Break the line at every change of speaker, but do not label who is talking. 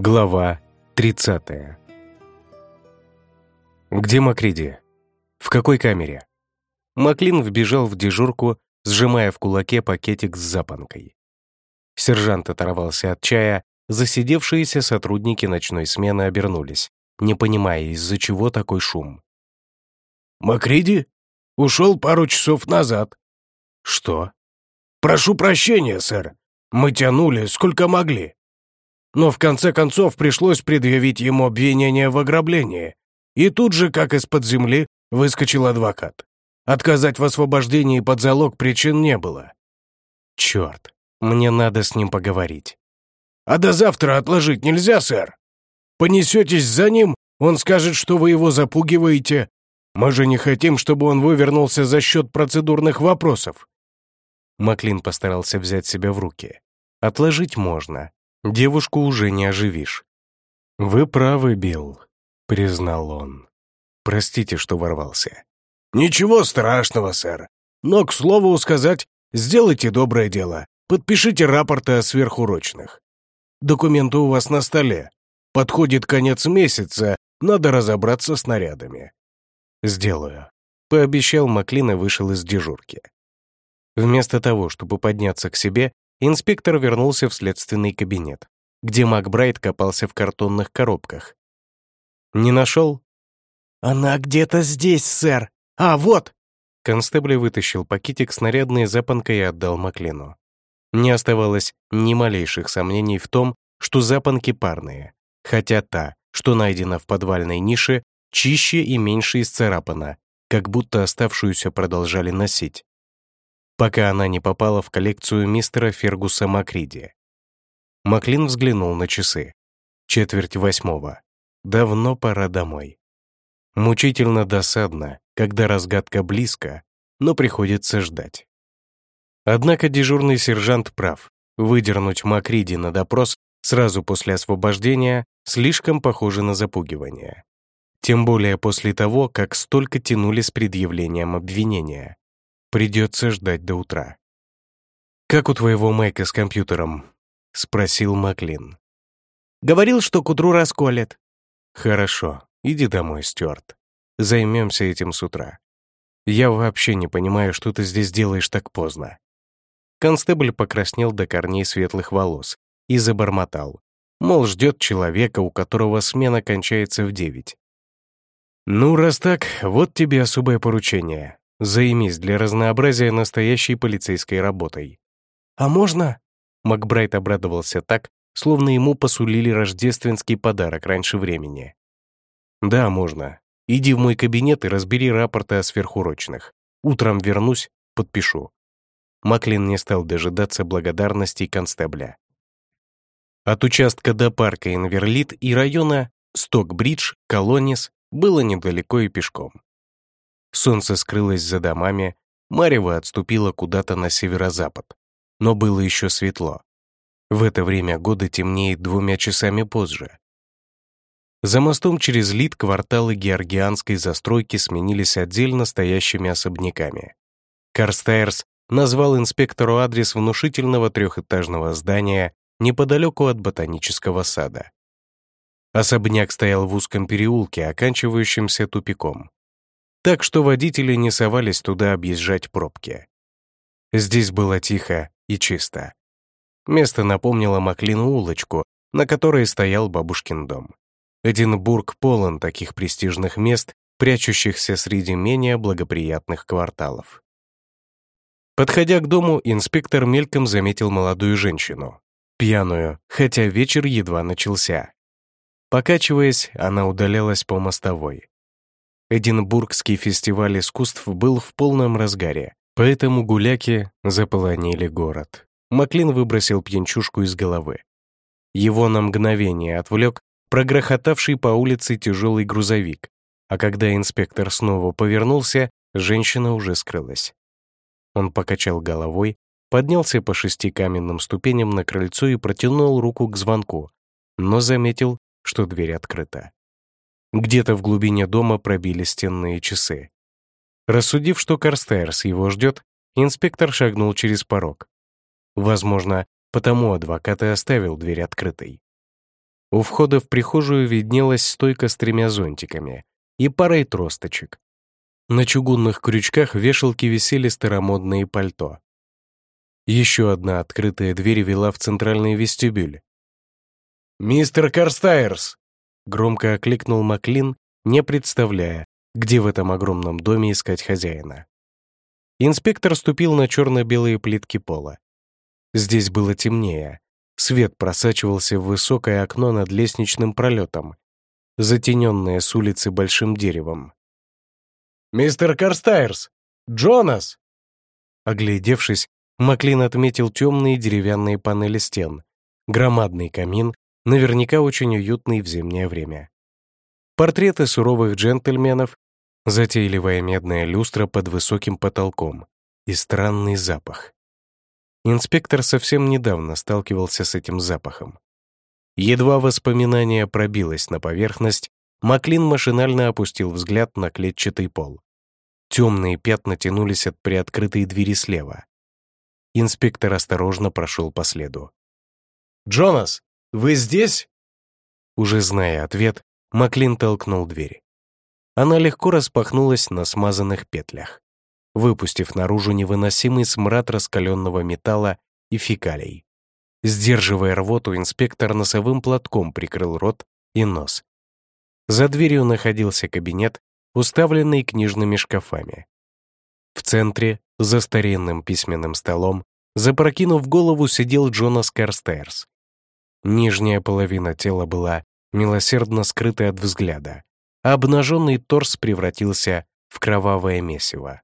Глава 30. Где Макриди? В какой камере? Маклин вбежал в дежурку, сжимая в кулаке пакетик с запонкой. Сержант оторвался от чая, засидевшиеся сотрудники ночной смены обернулись, не понимая, из-за чего такой шум.
«Макриди? Ушел пару часов назад».
«Что?»
«Прошу прощения, сэр. Мы тянули, сколько могли. Но в конце концов пришлось предъявить ему обвинение в ограблении. И тут же, как из-под земли, выскочил адвокат. Отказать в освобождении под залог причин не было.
Черт, мне надо с ним поговорить.
А до завтра отложить нельзя, сэр. Понесетесь за ним, он скажет, что вы его запугиваете. Мы же не хотим, чтобы он вывернулся за счет процедурных вопросов.
Маклин постарался взять себя в руки. Отложить можно. Девушку уже не оживишь. «Вы правы, Билл», — признал он. «Простите, что ворвался».
«Ничего страшного, сэр. Но, к слову сказать, сделайте доброе дело. Подпишите рапорты о сверхурочных. Документы у вас на столе. Подходит конец месяца, надо разобраться с нарядами».
«Сделаю», — пообещал Маклин и вышел из дежурки. Вместо того, чтобы подняться к себе, инспектор вернулся в следственный кабинет, где Макбрайт копался в картонных коробках. «Не нашел?»
«Она где-то здесь, сэр. А, вот!»
Констебль вытащил пакетик с нарядной запонкой и отдал Маклину. Не оставалось ни малейших сомнений в том, что запонки парные, хотя та, что найдена в подвальной нише, чище и меньше исцарапана, как будто оставшуюся продолжали носить пока она не попала в коллекцию мистера Фергуса Макриди. Маклин взглянул на часы. Четверть восьмого. Давно пора домой. Мучительно досадно, когда разгадка близко, но приходится ждать. Однако дежурный сержант прав. Выдернуть Макриди на допрос сразу после освобождения слишком похоже на запугивание. Тем более после того, как столько тянули с предъявлением обвинения. Придется ждать до утра. «Как у твоего Майка с компьютером?» — спросил Маклин.
«Говорил, что к утру расколет».
«Хорошо, иди домой, Стюарт. Займемся этим с утра. Я вообще не понимаю, что ты здесь делаешь так поздно». Констебль покраснел до корней светлых волос и забормотал, мол, ждет человека, у которого смена кончается в девять. «Ну, раз так, вот тебе особое поручение. Займись для разнообразия настоящей полицейской работой.
«А можно?»
Макбрайт обрадовался так, словно ему посулили рождественский подарок раньше времени. «Да, можно. Иди в мой кабинет и разбери рапорты о сверхурочных. Утром вернусь, подпишу». Маклин не стал дожидаться благодарностей констебля. От участка до парка Инверлит и района Стокбридж, Колонис было недалеко и пешком. Солнце скрылось за домами, Марево отступило куда-то на северо-запад. Но было еще светло. В это время года темнеет двумя часами позже. За мостом через Лид кварталы георгианской застройки сменились отдельно стоящими особняками. Карстайрс назвал инспектору адрес внушительного трехэтажного здания неподалеку от ботанического сада. Особняк стоял в узком переулке, оканчивающемся тупиком так что водители не совались туда объезжать пробки. Здесь было тихо и чисто. Место напомнило Маклину улочку, на которой стоял бабушкин дом. Эдинбург полон таких престижных мест, прячущихся среди менее благоприятных кварталов. Подходя к дому, инспектор мельком заметил молодую женщину, пьяную, хотя вечер едва начался. Покачиваясь, она удалялась по мостовой. Эдинбургский фестиваль искусств был в полном разгаре, поэтому гуляки заполонили город. Маклин выбросил пьянчушку из головы. Его на мгновение отвлек прогрохотавший по улице тяжелый грузовик, а когда инспектор снова повернулся, женщина уже скрылась. Он покачал головой, поднялся по шести каменным ступеням на крыльцо и протянул руку к звонку, но заметил, что дверь открыта. Где-то в глубине дома пробили стенные часы. Рассудив, что Карстайрс его ждет, инспектор шагнул через порог. Возможно, потому адвокат и оставил дверь открытой. У входа в прихожую виднелась стойка с тремя зонтиками и парой тросточек. На чугунных крючках вешалки висели старомодные пальто. Еще одна открытая дверь вела в центральный вестибюль.
«Мистер Карстайрс!»
— громко окликнул Маклин, не представляя, где в этом огромном доме искать хозяина. Инспектор ступил на черно-белые плитки пола. Здесь было темнее, Свет просачивался в высокое окно над лестничным пролетом, затененное с улицы большим деревом.
«Мистер Карстайрс! Джонас!»
Оглядевшись, Маклин отметил темные деревянные панели стен, громадный камин, наверняка очень уютный в зимнее время. Портреты суровых джентльменов, затейливая медная люстра под высоким потолком и странный запах. Инспектор совсем недавно сталкивался с этим запахом. Едва воспоминание пробилось на поверхность, Маклин машинально опустил взгляд на клетчатый пол. Темные пятна тянулись от приоткрытой двери слева. Инспектор осторожно прошел по следу.
«Джонас, вы здесь?»
Уже зная ответ, Маклин толкнул дверь. Она легко распахнулась на смазанных петлях выпустив наружу невыносимый смрад раскаленного металла и фекалий. Сдерживая рвоту, инспектор носовым платком прикрыл рот и нос. За дверью находился кабинет, уставленный книжными шкафами. В центре, за старинным письменным столом, запрокинув голову, сидел Джонас Карстерс. Нижняя половина тела была милосердно скрыта от взгляда, а обнаженный торс превратился в кровавое месиво.